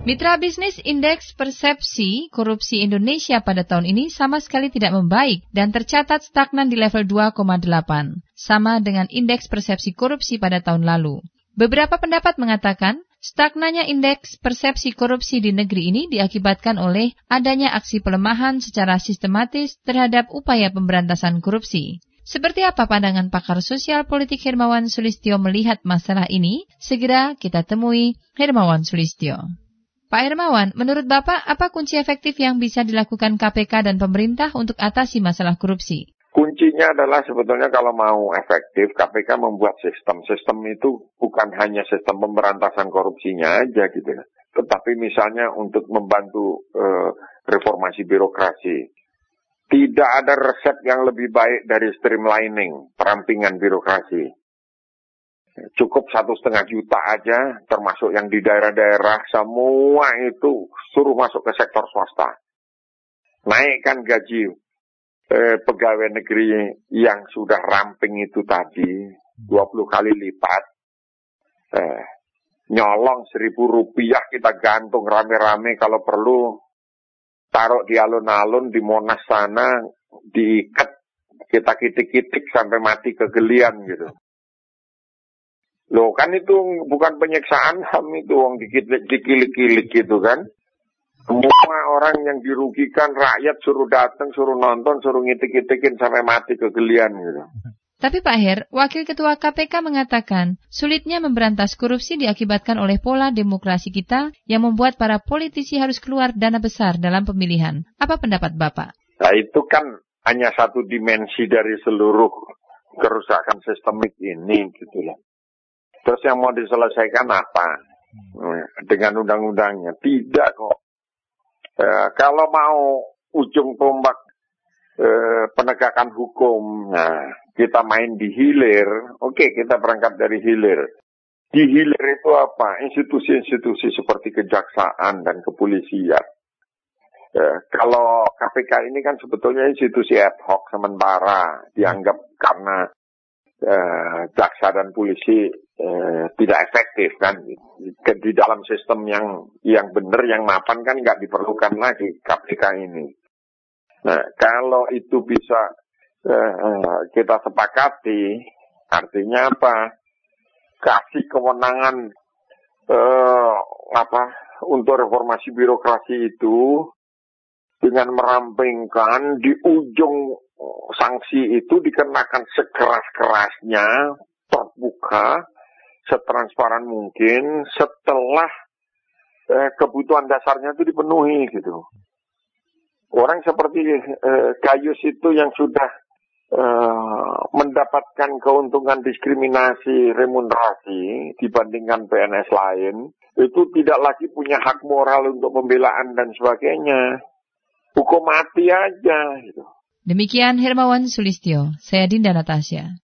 Mitra bisnis indeks persepsi korupsi Indonesia pada tahun ini sama sekali tidak membaik dan tercatat stagnan di level 2,8, sama dengan indeks persepsi korupsi pada tahun lalu. Beberapa pendapat mengatakan stagnanya indeks persepsi korupsi di negeri ini diakibatkan oleh adanya aksi pelemahan secara sistematis terhadap upaya pemberantasan korupsi. Seperti apa pandangan pakar sosial politik Hermawan Sulistyo melihat masalah ini? Segera kita temui Hermawan Sulistyo. Pak Hermawan, menurut Bapak, apa kunci efektif yang bisa dilakukan KPK dan pemerintah untuk atasi masalah korupsi? Kuncinya adalah sebetulnya kalau mau efektif, KPK membuat sistem. Sistem itu bukan hanya sistem pemberantasan korupsinya aja gitu ya. Tetapi misalnya untuk membantu uh, reformasi birokrasi. Tidak ada resep yang lebih baik dari streamlining, perampingan birokrasi. Cukup satu setengah juta aja, termasuk yang di daerah-daerah, semua itu suruh masuk ke sektor swasta. Naikkan gaji eh, pegawai negeri yang sudah ramping itu tadi, 20 kali lipat. Eh, nyolong seribu rupiah kita gantung rame-rame kalau perlu taruh di alun-alun di Monas sana diikat kita kitik-kitik sampai mati kegelian gitu. Loh kan itu bukan penyiksaan HAM itu wong dikilik-kilik gitu kan. Semua orang yang dirugikan rakyat suruh datang, suruh nonton, suruh ngitik-ngitikin sampai mati kegelian gitu. Tapi Pak Her, Wakil Ketua KPK mengatakan, sulitnya memberantas korupsi diakibatkan oleh pola demokrasi kita yang membuat para politisi harus keluar dana besar dalam pemilihan. Apa pendapat Bapak? Nah itu kan hanya satu dimensi dari seluruh kerusakan sistemik ini gitu lah. Terus yang mau diselesaikan apa? Hmm, dengan undang-undangnya. Tidak kok. E, kalau mau ujung tombak e, penegakan hukum, nah, kita main di hilir, oke okay, kita berangkat dari hilir. Di hilir itu apa? Institusi-institusi seperti kejaksaan dan kepolisian. E, kalau KPK ini kan sebetulnya institusi ad hoc sementara dianggap karena eh, jaksa dan polisi eh, tidak efektif kan di dalam sistem yang yang benar yang mapan kan nggak diperlukan lagi KPK ini. Nah kalau itu bisa eh, kita sepakati artinya apa? Kasih kewenangan eh, apa untuk reformasi birokrasi itu dengan merampingkan di ujung sanksi itu dikenakan sekeras-kerasnya, terbuka, setransparan mungkin setelah eh, kebutuhan dasarnya itu dipenuhi gitu. Orang seperti eh, Gayus itu yang sudah eh, mendapatkan keuntungan diskriminasi remunerasi dibandingkan PNS lain, itu tidak lagi punya hak moral untuk pembelaan dan sebagainya. Hukum mati aja gitu. Demikian Hermawan Sulistyo, saya Dinda Natasha.